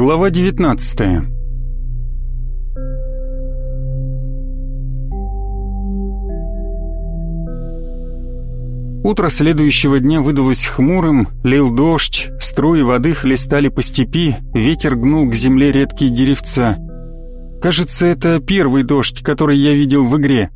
Глава 19 Утро следующего дня выдалось хмурым, лил дождь, струи воды хлестали по степи, ветер гнул к земле редкие деревца. Кажется, это первый дождь, который я видел в игре.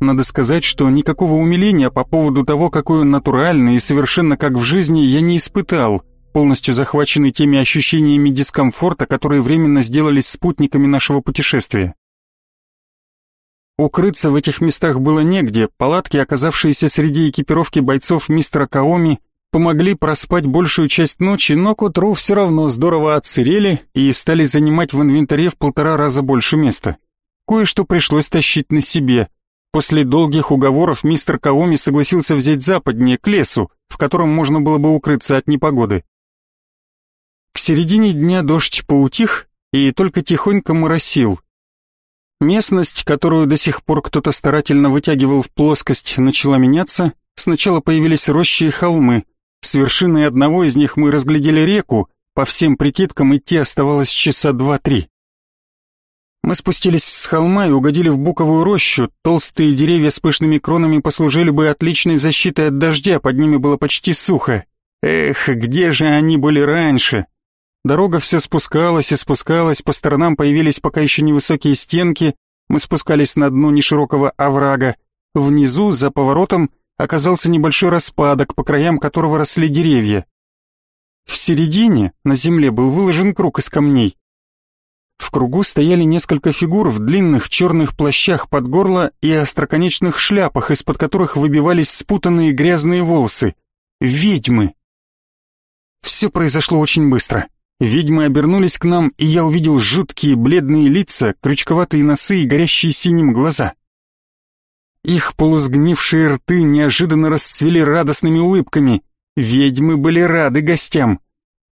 Надо сказать, что никакого умиления по поводу того, какой он натуральный и совершенно как в жизни, я не испытал полностью захваченный теми ощущениями дискомфорта, которые временно сделались спутниками нашего путешествия. Укрыться в этих местах было негде, палатки, оказавшиеся среди экипировки бойцов мистера Каоми, помогли проспать большую часть ночи, но к утру все равно здорово отсырели и стали занимать в инвентаре в полтора раза больше места. Кое-что пришлось тащить на себе. После долгих уговоров мистер Каоми согласился взять западнее, к лесу, в котором можно было бы укрыться от непогоды. К середине дня дождь поутих и только тихонько моросил. Местность, которую до сих пор кто-то старательно вытягивал в плоскость, начала меняться. Сначала появились рощи и холмы. С вершины одного из них мы разглядели реку. По всем прикидкам идти оставалось часа два-три. Мы спустились с холма и угодили в буковую рощу. Толстые деревья с пышными кронами послужили бы отличной защитой от дождя, под ними было почти сухо. Эх, где же они были раньше? Дорога все спускалась и спускалась, по сторонам появились пока еще невысокие стенки, мы спускались на дно неширокого оврага. Внизу, за поворотом, оказался небольшой распадок, по краям которого росли деревья. В середине на земле был выложен круг из камней. В кругу стояли несколько фигур в длинных черных плащах под горло и остроконечных шляпах, из-под которых выбивались спутанные грязные волосы. Ведьмы! Все произошло очень быстро. Ведьмы обернулись к нам, и я увидел жуткие бледные лица, крючковатые носы и горящие синим глаза. Их полусгнившие рты неожиданно расцвели радостными улыбками. Ведьмы были рады гостям.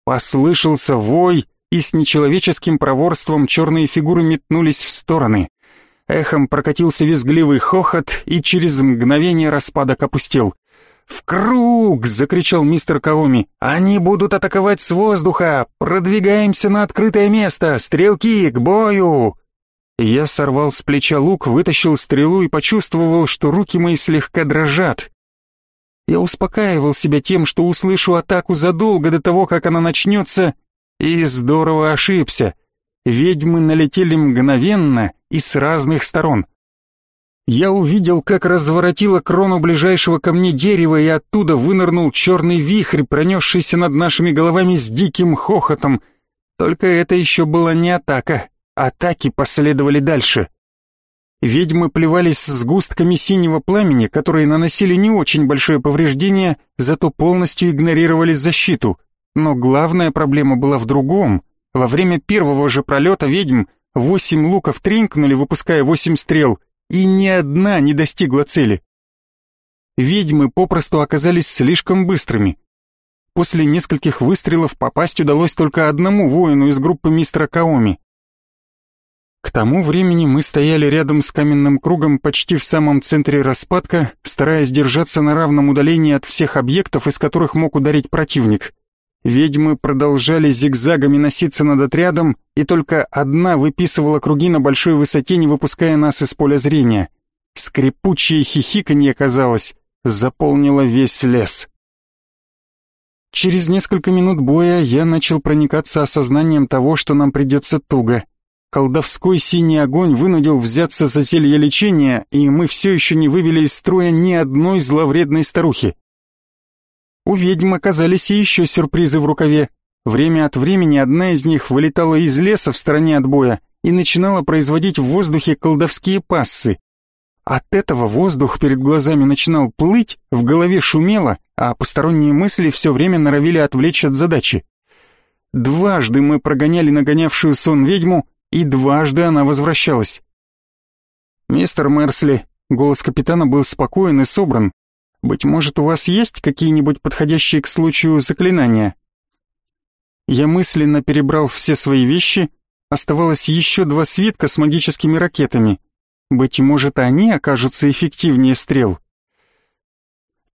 Послышался вой, и с нечеловеческим проворством черные фигуры метнулись в стороны. Эхом прокатился визгливый хохот, и через мгновение распадок опустел. «В круг!» — закричал мистер Каоми. «Они будут атаковать с воздуха! Продвигаемся на открытое место! Стрелки, к бою!» Я сорвал с плеча лук, вытащил стрелу и почувствовал, что руки мои слегка дрожат. Я успокаивал себя тем, что услышу атаку задолго до того, как она начнется, и здорово ошибся. Ведьмы налетели мгновенно и с разных сторон. Я увидел, как разворотило крону ближайшего ко мне дерева, и оттуда вынырнул черный вихрь, пронесшийся над нашими головами с диким хохотом. Только это еще была не атака. Атаки последовали дальше. Ведьмы плевались с густками синего пламени, которые наносили не очень большое повреждение, зато полностью игнорировали защиту. Но главная проблема была в другом. Во время первого же пролета ведьм восемь луков тринкнули, выпуская восемь стрел — и ни одна не достигла цели. Ведьмы попросту оказались слишком быстрыми. После нескольких выстрелов попасть удалось только одному воину из группы мистера Каоми. К тому времени мы стояли рядом с каменным кругом почти в самом центре распадка, стараясь держаться на равном удалении от всех объектов, из которых мог ударить противник. Ведьмы продолжали зигзагами носиться над отрядом, и только одна выписывала круги на большой высоте, не выпуская нас из поля зрения. Скрипучее хихиканье, казалось, заполнило весь лес. Через несколько минут боя я начал проникаться осознанием того, что нам придется туго. Колдовской синий огонь вынудил взяться за зелье лечения, и мы все еще не вывели из строя ни одной зловредной старухи. У ведьм оказались и еще сюрпризы в рукаве. Время от времени одна из них вылетала из леса в стороне от боя и начинала производить в воздухе колдовские пассы. От этого воздух перед глазами начинал плыть, в голове шумело, а посторонние мысли все время норовили отвлечь от задачи. Дважды мы прогоняли нагонявшую сон ведьму, и дважды она возвращалась. «Мистер Мерсли», голос капитана был спокоен и собран, быть может, у вас есть какие-нибудь подходящие к случаю заклинания? Я мысленно перебрал все свои вещи, оставалось еще два свитка с магическими ракетами. Быть может, они окажутся эффективнее стрел.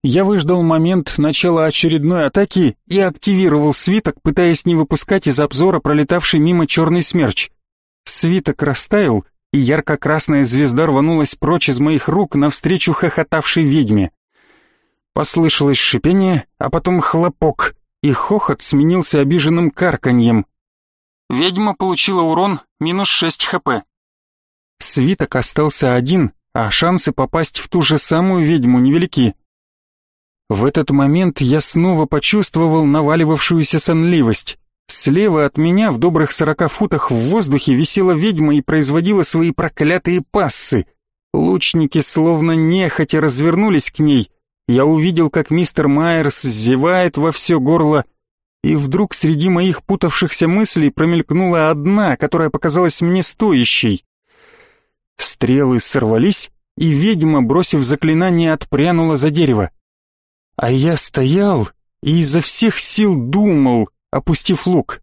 Я выждал момент начала очередной атаки и активировал свиток, пытаясь не выпускать из обзора пролетавший мимо черный смерч. Свиток растаял, и ярко-красная звезда рванулась прочь из моих рук навстречу хохотавшей ведьме. Послышалось шипение, а потом хлопок, и хохот сменился обиженным карканьем. Ведьма получила урон минус 6 хп. Свиток остался один, а шансы попасть в ту же самую ведьму невелики. В этот момент я снова почувствовал наваливавшуюся сонливость. Слева от меня в добрых сорока футах в воздухе висела ведьма и производила свои проклятые пассы. Лучники словно нехотя развернулись к ней. Я увидел, как мистер Майерс зевает во все горло, и вдруг среди моих путавшихся мыслей промелькнула одна, которая показалась мне стоящей. Стрелы сорвались, и ведьма, бросив заклинание, отпрянула за дерево. А я стоял и изо всех сил думал, опустив лук.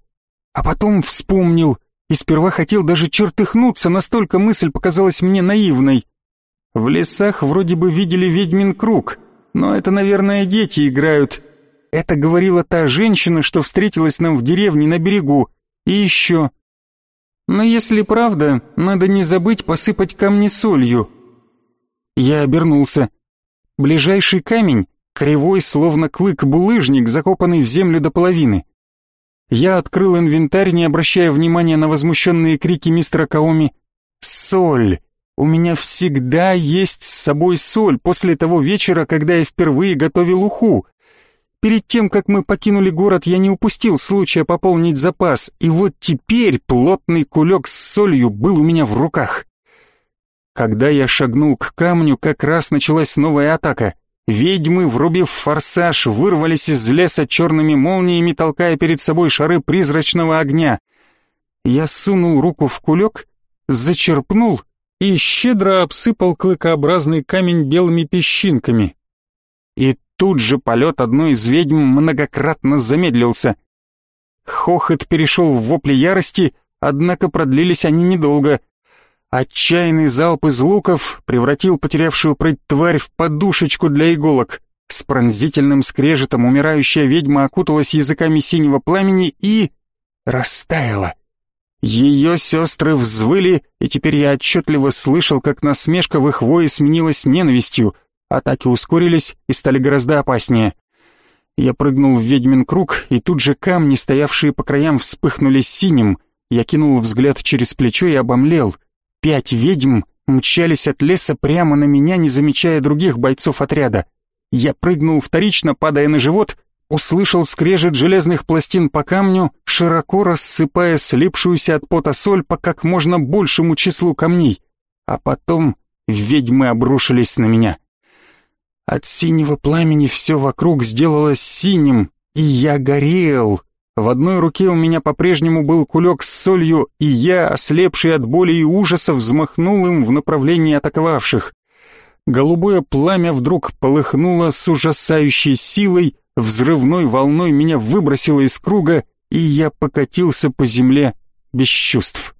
А потом вспомнил и сперва хотел даже чертыхнуться, настолько мысль показалась мне наивной. В лесах вроде бы видели ведьмин круг, но это, наверное, дети играют. Это говорила та женщина, что встретилась нам в деревне на берегу. И еще. Но если правда, надо не забыть посыпать камни солью. Я обернулся. Ближайший камень, кривой, словно клык-булыжник, закопанный в землю до половины. Я открыл инвентарь, не обращая внимания на возмущенные крики мистера Каоми. «Соль! У меня всегда есть с собой соль после того вечера, когда я впервые готовил уху. Перед тем, как мы покинули город, я не упустил случая пополнить запас, и вот теперь плотный кулек с солью был у меня в руках. Когда я шагнул к камню, как раз началась новая атака — Ведьмы, врубив форсаж, вырвались из леса черными молниями, толкая перед собой шары призрачного огня. Я сунул руку в кулек, зачерпнул и щедро обсыпал клыкообразный камень белыми песчинками. И тут же полет одной из ведьм многократно замедлился. Хохот перешел в вопли ярости, однако продлились они недолго — Отчаянный залп из луков превратил потерявшую прыть тварь в подушечку для иголок. С пронзительным скрежетом умирающая ведьма окуталась языками синего пламени и... растаяла. Ее сестры взвыли, и теперь я отчетливо слышал, как насмешка в их вое сменилась ненавистью. Атаки ускорились и стали гораздо опаснее. Я прыгнул в ведьмин круг, и тут же камни, стоявшие по краям, вспыхнули синим. Я кинул взгляд через плечо и обомлел — Пять ведьм мчались от леса прямо на меня, не замечая других бойцов отряда. Я прыгнул вторично, падая на живот, услышал скрежет железных пластин по камню, широко рассыпая слипшуюся от пота соль по как можно большему числу камней. А потом ведьмы обрушились на меня. От синего пламени все вокруг сделалось синим, и я горел, в одной руке у меня по-прежнему был кулек с солью, и я, ослепший от боли и ужаса, взмахнул им в направлении атаковавших. Голубое пламя вдруг полыхнуло с ужасающей силой, взрывной волной меня выбросило из круга, и я покатился по земле без чувств.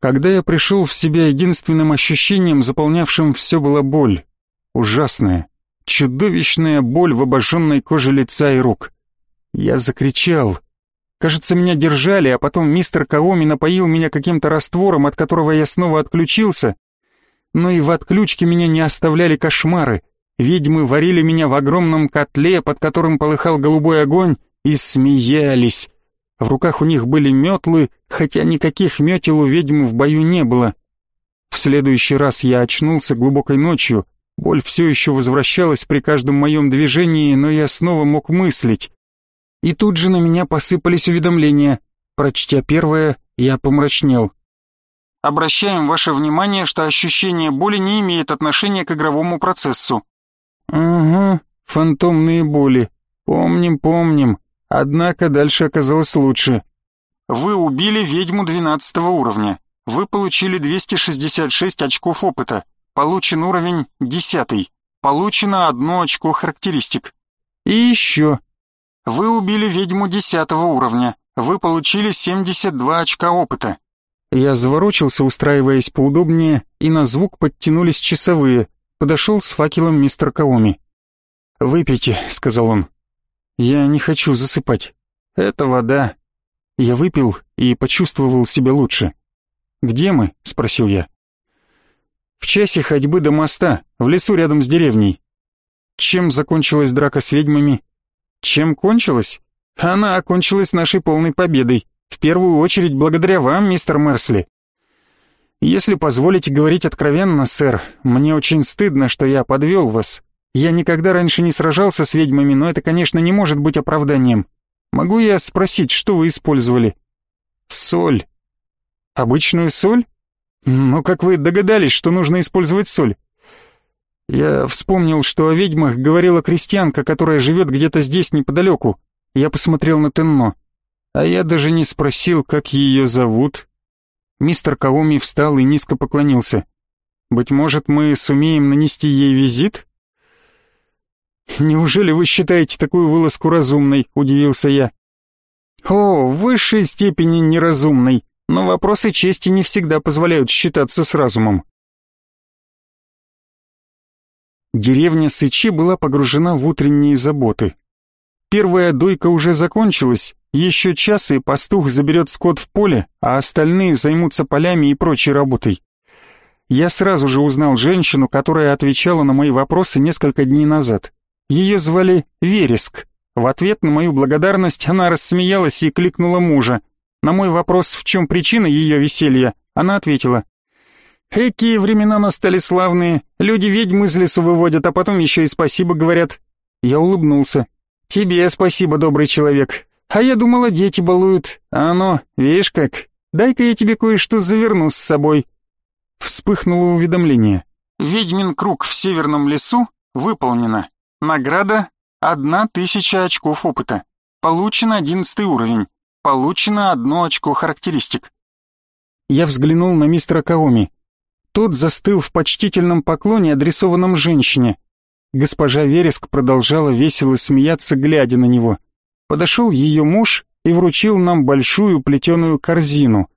Когда я пришел в себя, единственным ощущением, заполнявшим все, была боль. Ужасная, Чудовищная боль в обожженной коже лица и рук. Я закричал. Кажется, меня держали, а потом мистер Каоми напоил меня каким-то раствором, от которого я снова отключился. Но и в отключке меня не оставляли кошмары. Ведьмы варили меня в огромном котле, под которым полыхал голубой огонь, и смеялись. В руках у них были метлы, хотя никаких метел у ведьм в бою не было. В следующий раз я очнулся глубокой ночью, Боль все еще возвращалась при каждом моем движении, но я снова мог мыслить. И тут же на меня посыпались уведомления. Прочтя первое, я помрачнел. Обращаем ваше внимание, что ощущение боли не имеет отношения к игровому процессу. Угу, фантомные боли. Помним, помним. Однако дальше оказалось лучше. Вы убили ведьму 12 уровня. Вы получили 266 очков опыта. Получен уровень 10. Получено одно очко характеристик. И еще. Вы убили ведьму 10 уровня. Вы получили 72 очка опыта. Я заворочился, устраиваясь поудобнее, и на звук подтянулись часовые. Подошел с факелом мистер Каоми. «Выпейте», — сказал он. «Я не хочу засыпать. Это вода». Я выпил и почувствовал себя лучше. «Где мы?» — спросил я. «В часе ходьбы до моста, в лесу рядом с деревней». «Чем закончилась драка с ведьмами?» «Чем кончилась?» «Она окончилась нашей полной победой. В первую очередь благодаря вам, мистер Мерсли. Если позволите говорить откровенно, сэр, мне очень стыдно, что я подвел вас. Я никогда раньше не сражался с ведьмами, но это, конечно, не может быть оправданием. Могу я спросить, что вы использовали? Соль. Обычную соль? Но как вы догадались, что нужно использовать соль? Я вспомнил, что о ведьмах говорила крестьянка, которая живет где-то здесь неподалеку. Я посмотрел на Тенно. А я даже не спросил, как ее зовут. Мистер Каоми встал и низко поклонился. «Быть может, мы сумеем нанести ей визит?» «Неужели вы считаете такую вылазку разумной?» — удивился я. «О, в высшей степени неразумной, но вопросы чести не всегда позволяют считаться с разумом». Деревня Сычи была погружена в утренние заботы. Первая дойка уже закончилась, еще час и пастух заберет скот в поле, а остальные займутся полями и прочей работой. Я сразу же узнал женщину, которая отвечала на мои вопросы несколько дней назад. Ее звали Вереск. В ответ на мою благодарность она рассмеялась и кликнула мужа. На мой вопрос, в чем причина ее веселья, она ответила. «Какие времена настали славные, люди ведьм из лесу выводят, а потом еще и спасибо говорят». Я улыбнулся. «Тебе спасибо, добрый человек. А я думала, дети балуют. А оно, видишь как? Дай-ка я тебе кое-что заверну с собой». Вспыхнуло уведомление. «Ведьмин круг в северном лесу выполнено. Награда — одна тысяча очков опыта. Получено одиннадцатый уровень. Получено одно очко характеристик». Я взглянул на мистера Каоми. Тот застыл в почтительном поклоне, адресованном женщине. Госпожа Вереск продолжала весело смеяться, глядя на него. Подошел ее муж и вручил нам большую плетеную корзину.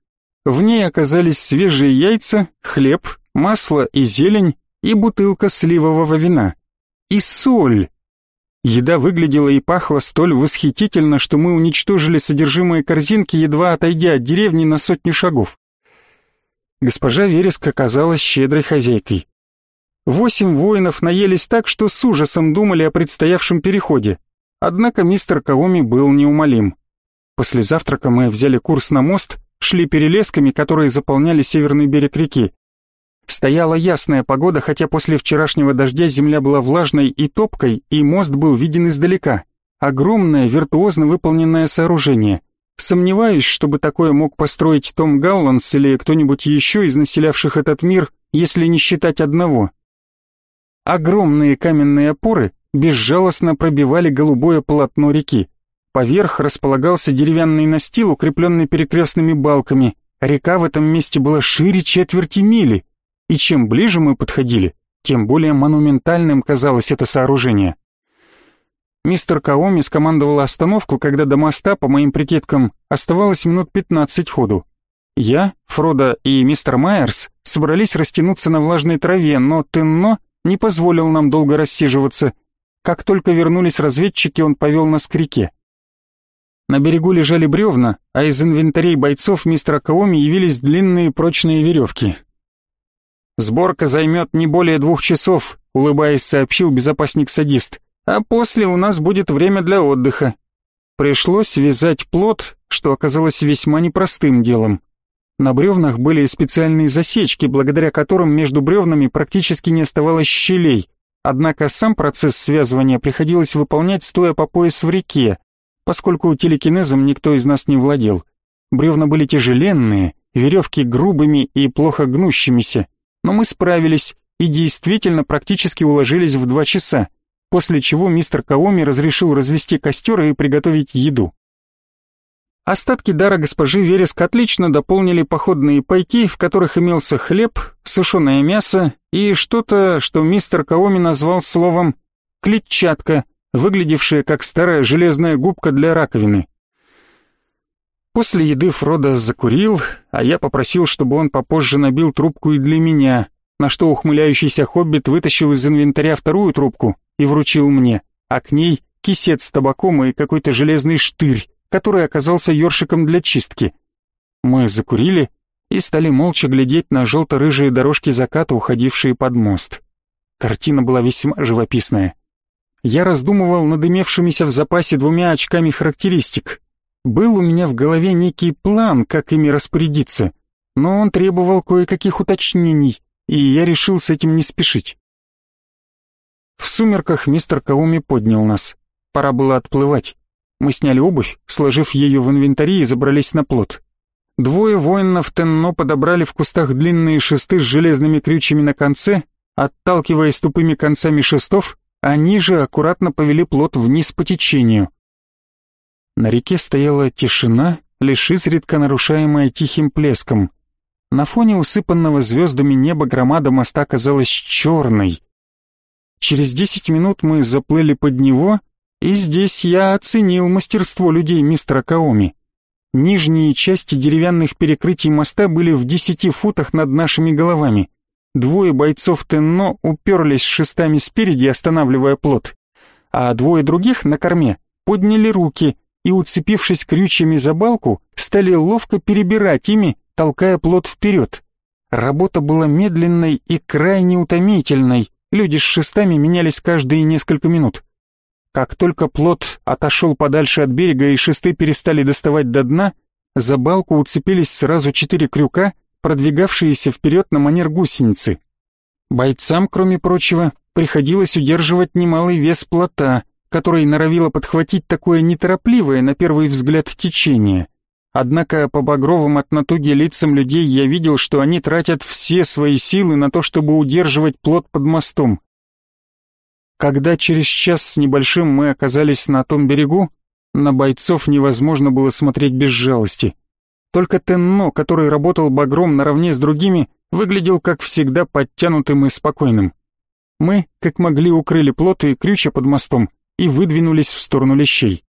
В ней оказались свежие яйца, хлеб, масло и зелень и бутылка сливового вина. И соль. Еда выглядела и пахла столь восхитительно, что мы уничтожили содержимое корзинки, едва отойдя от деревни на сотни шагов. Госпожа Вереск оказалась щедрой хозяйкой. Восемь воинов наелись так, что с ужасом думали о предстоявшем переходе. Однако мистер Каоми был неумолим. После завтрака мы взяли курс на мост, шли перелесками, которые заполняли северный берег реки. Стояла ясная погода, хотя после вчерашнего дождя земля была влажной и топкой, и мост был виден издалека. Огромное, виртуозно выполненное сооружение. Сомневаюсь, чтобы такое мог построить Том Галланс или кто-нибудь еще из населявших этот мир, если не считать одного, Огромные каменные опоры безжалостно пробивали голубое полотно реки. Поверх располагался деревянный настил, укрепленный перекрестными балками. Река в этом месте была шире четверти мили. И чем ближе мы подходили, тем более монументальным казалось это сооружение. Мистер Каоми скомандовал остановку, когда до моста, по моим прикидкам, оставалось минут 15 ходу. Я, Фродо и мистер Майерс собрались растянуться на влажной траве, но Тенно не позволил нам долго рассиживаться. Как только вернулись разведчики, он повел нас к реке. На берегу лежали бревна, а из инвентарей бойцов мистера Каоми явились длинные прочные веревки. «Сборка займет не более двух часов», — улыбаясь, сообщил безопасник-садист. «А после у нас будет время для отдыха». Пришлось вязать плод, что оказалось весьма непростым делом. На бревнах были специальные засечки, благодаря которым между бревнами практически не оставалось щелей. Однако сам процесс связывания приходилось выполнять стоя по пояс в реке, поскольку телекинезом никто из нас не владел. Бревна были тяжеленные, веревки грубыми и плохо гнущимися, но мы справились и действительно практически уложились в два часа, после чего мистер Каоми разрешил развести костер и приготовить еду. Остатки дара госпожи Вереск отлично дополнили походные пайки, в которых имелся хлеб, сушеное мясо и что-то, что мистер Каоми назвал словом «клетчатка», выглядевшая как старая железная губка для раковины. После еды Фродо закурил, а я попросил, чтобы он попозже набил трубку и для меня, на что ухмыляющийся хоббит вытащил из инвентаря вторую трубку и вручил мне, а к ней кисет с табаком и какой-то железный штырь, который оказался ёршиком для чистки. Мы закурили и стали молча глядеть на желто-рыжие дорожки заката, уходившие под мост. Картина была весьма живописная. Я раздумывал над имевшимися в запасе двумя очками характеристик. Был у меня в голове некий план, как ими распорядиться, но он требовал кое-каких уточнений, и я решил с этим не спешить. В сумерках мистер Кауми поднял нас. Пора было отплывать. Мы сняли обувь, сложив ее в инвентаре и забрались на плот. Двое воинов Тенно подобрали в кустах длинные шесты с железными крючьями на конце, отталкиваясь тупыми концами шестов, они же аккуратно повели плот вниз по течению. На реке стояла тишина, лишь изредка нарушаемая тихим плеском. На фоне усыпанного звездами неба громада моста казалась черной. Через десять минут мы заплыли под него, и здесь я оценил мастерство людей мистера Каоми. Нижние части деревянных перекрытий моста были в десяти футах над нашими головами. Двое бойцов Тенно уперлись шестами спереди, останавливая плот, а двое других на корме подняли руки и, уцепившись крючьями за балку, стали ловко перебирать ими, толкая плот вперед. Работа была медленной и крайне утомительной, люди с шестами менялись каждые несколько минут. Как только плот отошел подальше от берега и шесты перестали доставать до дна, за балку уцепились сразу четыре крюка, продвигавшиеся вперед на манер гусеницы. Бойцам, кроме прочего, приходилось удерживать немалый вес плота, который норовило подхватить такое неторопливое, на первый взгляд, течение. Однако по багровым от натуги лицам людей я видел, что они тратят все свои силы на то, чтобы удерживать плот под мостом. Когда через час с небольшим мы оказались на том берегу, на бойцов невозможно было смотреть без жалости. Только Тенно, который работал багром наравне с другими, выглядел как всегда подтянутым и спокойным. Мы, как могли, укрыли плот и крюча под мостом и выдвинулись в сторону лещей.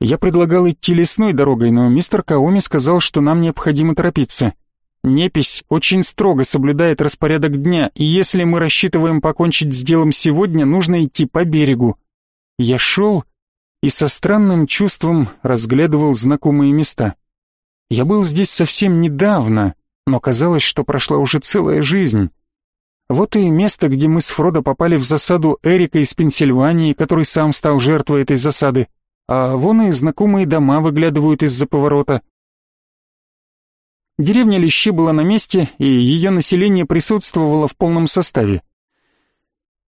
Я предлагал идти лесной дорогой, но мистер Каоми сказал, что нам необходимо торопиться. Непись очень строго соблюдает распорядок дня, и если мы рассчитываем покончить с делом сегодня, нужно идти по берегу. Я шел и со странным чувством разглядывал знакомые места. Я был здесь совсем недавно, но казалось, что прошла уже целая жизнь. Вот и место, где мы с Фродо попали в засаду Эрика из Пенсильвании, который сам стал жертвой этой засады. А вон и знакомые дома выглядывают из-за поворота. Деревня Лещи была на месте, и ее население присутствовало в полном составе.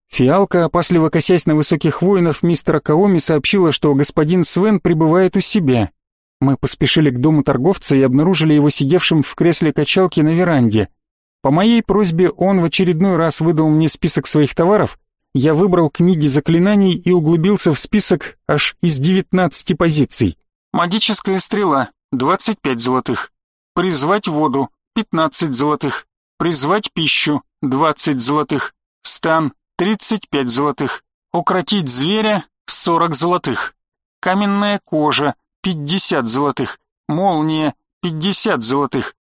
Фиалка, опасливо косясь на высоких воинов мистера Каоми, сообщила, что господин Свен пребывает у себя. Мы поспешили к дому торговца и обнаружили его сидевшим в кресле качалки на веранде. По моей просьбе он в очередной раз выдал мне список своих товаров, я выбрал книги заклинаний и углубился в список аж из 19 позиций. Магическая стрела — 25 золотых. Призвать воду — 15 золотых. Призвать пищу — 20 золотых. Стан — 35 золотых. Укротить зверя — 40 золотых. Каменная кожа — 50 золотых. Молния — 50 золотых.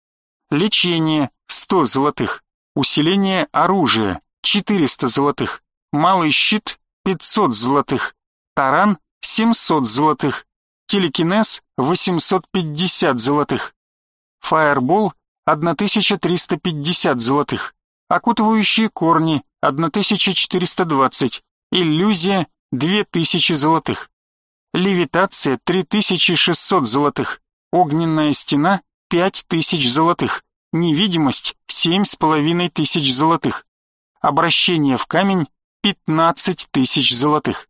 Лечение — 100 золотых. Усиление оружия — 400 золотых. Малый щит — 500 золотых. Таран — 700 золотых. Телекинез — 850 золотых. Фаербол — 1350 золотых. Окутывающие корни — 1420. Иллюзия — 2000 золотых. Левитация — 3600 золотых. Огненная стена — 5000 золотых. Невидимость — 7500 золотых. Обращение в камень — 15 тысяч золотых.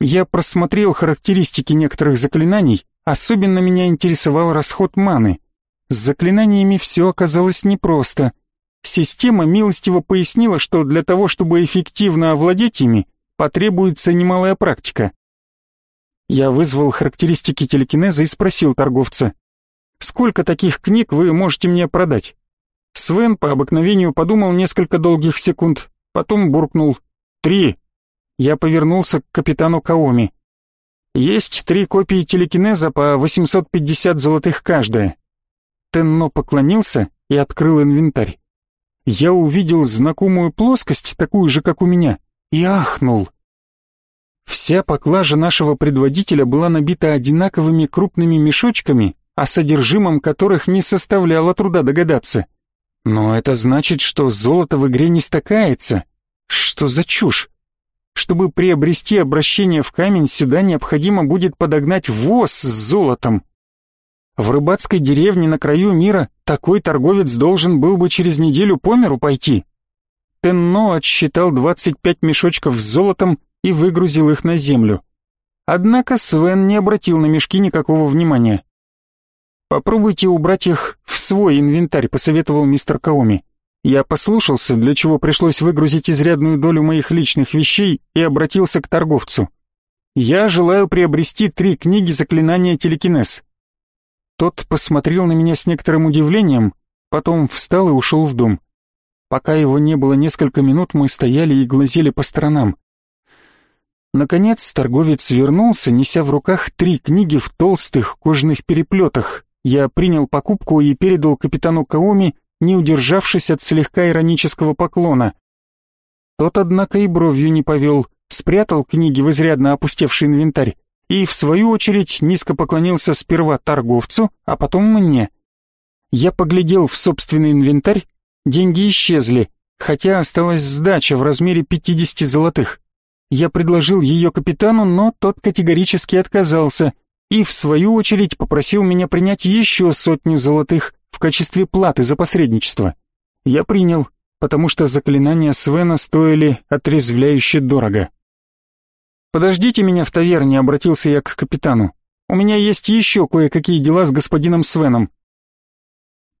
Я просмотрел характеристики некоторых заклинаний Особенно меня интересовал расход маны. С заклинаниями все оказалось непросто. Система милостиво пояснила, что для того, чтобы эффективно овладеть ими, потребуется немалая практика. Я вызвал характеристики телекинеза и спросил торговца, «Сколько таких книг вы можете мне продать?» Свен по обыкновению подумал несколько долгих секунд, потом буркнул «Три». Я повернулся к капитану Каоми. Есть три копии телекинеза по 850 золотых каждая. Тенно поклонился и открыл инвентарь. я увидел знакомую плоскость, такую же, как у меня, и ахнул. Вся поклажа нашего предводителя была набита одинаковыми крупными мешочками, о содержимом которых не составляло труда догадаться. Но это значит, что золото в игре не стакается. Что за чушь? Чтобы приобрести обращение в камень, сюда необходимо будет подогнать воз с золотом. В рыбацкой деревне на краю мира такой торговец должен был бы через неделю по миру пойти. Тенно отсчитал 25 мешочков с золотом и выгрузил их на землю. Однако Свен не обратил на мешки никакого внимания. «Попробуйте убрать их в свой инвентарь», — посоветовал мистер Каоми. Я послушался, для чего пришлось выгрузить изрядную долю моих личных вещей и обратился к торговцу. «Я желаю приобрести три книги заклинания телекинез». Тот посмотрел на меня с некоторым удивлением, потом встал и ушел в дом. Пока его не было несколько минут, мы стояли и глазели по сторонам. Наконец торговец вернулся, неся в руках три книги в толстых кожаных переплетах. Я принял покупку и передал капитану Каоми, не удержавшись от слегка иронического поклона. Тот, однако, и бровью не повел, спрятал книги в изрядно опустевший инвентарь и, в свою очередь, низко поклонился сперва торговцу, а потом мне. Я поглядел в собственный инвентарь, деньги исчезли, хотя осталась сдача в размере 50 золотых. Я предложил ее капитану, но тот категорически отказался и, в свою очередь, попросил меня принять еще сотню золотых, в качестве платы за посредничество. Я принял, потому что заклинания Свена стоили отрезвляюще дорого. «Подождите меня в таверне», — обратился я к капитану. «У меня есть еще кое-какие дела с господином Свеном».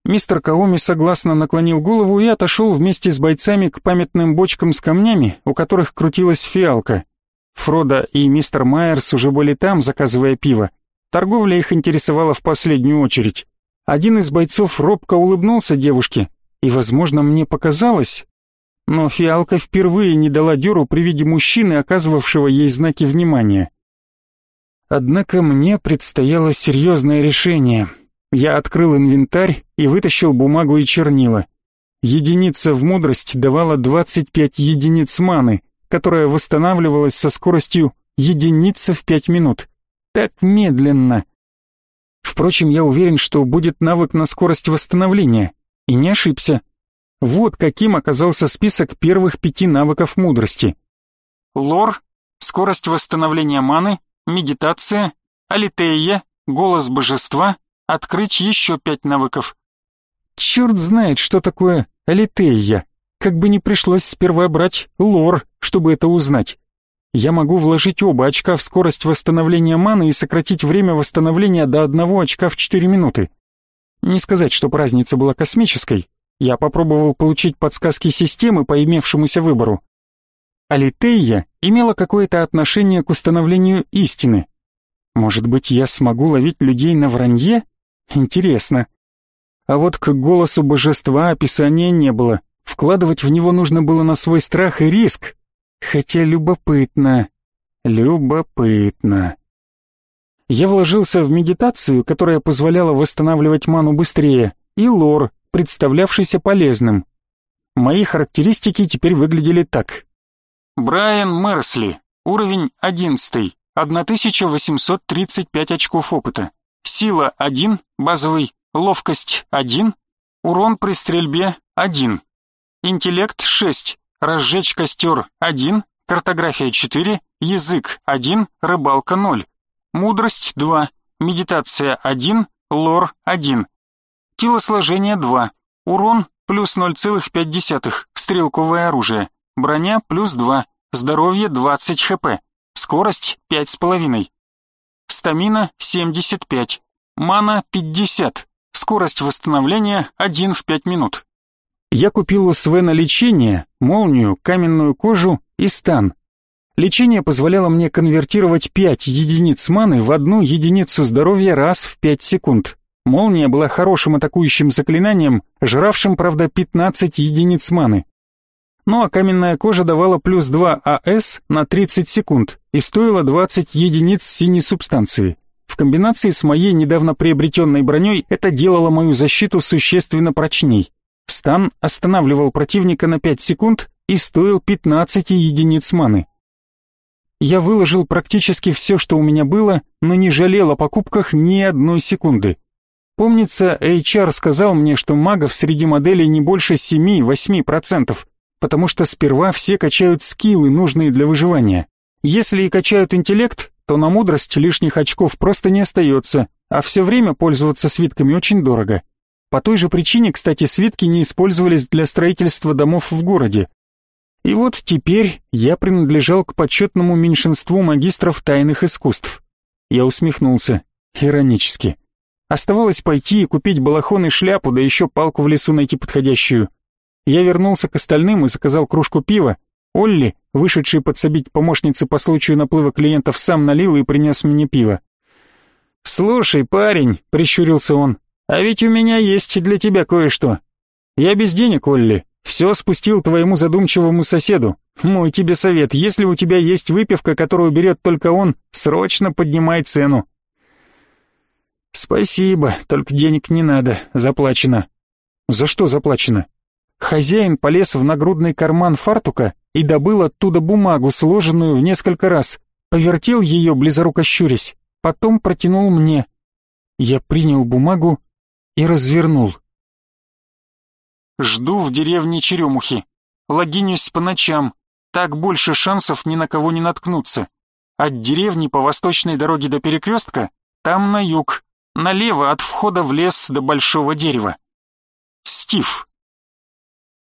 Мистер Каоми согласно наклонил голову и отошел вместе с бойцами к памятным бочкам с камнями, у которых крутилась фиалка. Фродо и мистер Майерс уже были там, заказывая пиво. Торговля их интересовала в последнюю очередь. Один из бойцов робко улыбнулся девушке, и, возможно, мне показалось, но фиалка впервые не дала дёру при виде мужчины, оказывавшего ей знаки внимания. Однако мне предстояло серьезное решение. Я открыл инвентарь и вытащил бумагу и чернила. Единица в мудрость давала 25 единиц маны, которая восстанавливалась со скоростью единица в 5 минут. Так медленно, Впрочем, я уверен, что будет навык на скорость восстановления. И не ошибся. Вот каким оказался список первых пяти навыков мудрости. Лор, скорость восстановления маны, медитация, алитея, голос божества, открыть еще пять навыков. Черт знает, что такое алитея. Как бы не пришлось сперва брать лор, чтобы это узнать я могу вложить оба очка в скорость восстановления маны и сократить время восстановления до одного очка в 4 минуты. Не сказать, что разница была космической. Я попробовал получить подсказки системы по имевшемуся выбору. Алитея имела какое-то отношение к установлению истины. Может быть, я смогу ловить людей на вранье? Интересно. А вот к голосу божества описания не было. Вкладывать в него нужно было на свой страх и риск, Хотя любопытно, любопытно. Я вложился в медитацию, которая позволяла восстанавливать ману быстрее, и лор, представлявшийся полезным. Мои характеристики теперь выглядели так. Брайан Мерсли, уровень 11, 1835 очков опыта. Сила 1, базовый, ловкость 1, урон при стрельбе 1. Интеллект 6, разжечь костер – 1, картография 4, язык – 1, рыбалка – 0, мудрость – 2, медитация – 1, лор – 1, телосложение – 2, урон – плюс 0,5, стрелковое оружие, броня – плюс 2, здоровье – 20 хп, скорость – 5,5, стамина – 75, мана – 50, скорость восстановления – 1 в 5 минут. Я купил у Свена лечение, молнию, каменную кожу и стан. Лечение позволяло мне конвертировать 5 единиц маны в одну единицу здоровья раз в 5 секунд. Молния была хорошим атакующим заклинанием, жравшим, правда, 15 единиц маны. Ну а каменная кожа давала плюс 2 АС на 30 секунд и стоила 20 единиц синей субстанции. В комбинации с моей недавно приобретенной броней это делало мою защиту существенно прочней. Стан останавливал противника на 5 секунд и стоил 15 единиц маны. Я выложил практически все, что у меня было, но не жалел о покупках ни одной секунды. Помнится, HR сказал мне, что магов среди моделей не больше 7-8%, потому что сперва все качают скиллы, нужные для выживания. Если и качают интеллект, то на мудрость лишних очков просто не остается, а все время пользоваться свитками очень дорого. По той же причине, кстати, свитки не использовались для строительства домов в городе. И вот теперь я принадлежал к почетному меньшинству магистров тайных искусств. Я усмехнулся, иронически. Оставалось пойти и купить балахон и шляпу, да еще палку в лесу найти подходящую. Я вернулся к остальным и заказал кружку пива. Олли, вышедший подсобить помощнице по случаю наплыва клиентов, сам налил и принес мне пиво. «Слушай, парень», — прищурился он, — «а ведь у меня есть для тебя кое-что. Я без денег, Олли, все спустил твоему задумчивому соседу. Мой тебе совет, если у тебя есть выпивка, которую берет только он, срочно поднимай цену». «Спасибо, только денег не надо, заплачено». «За что заплачено?» Хозяин полез в нагрудный карман фартука и добыл оттуда бумагу, сложенную в несколько раз. Повертел ее, близоруко щурясь, потом протянул мне. Я принял бумагу и развернул. Жду в деревне Черемухи. Логинюсь по ночам. Так больше шансов ни на кого не наткнуться. От деревни по восточной дороге до перекрестка, там на юг, налево от входа в лес до большого дерева. Стив.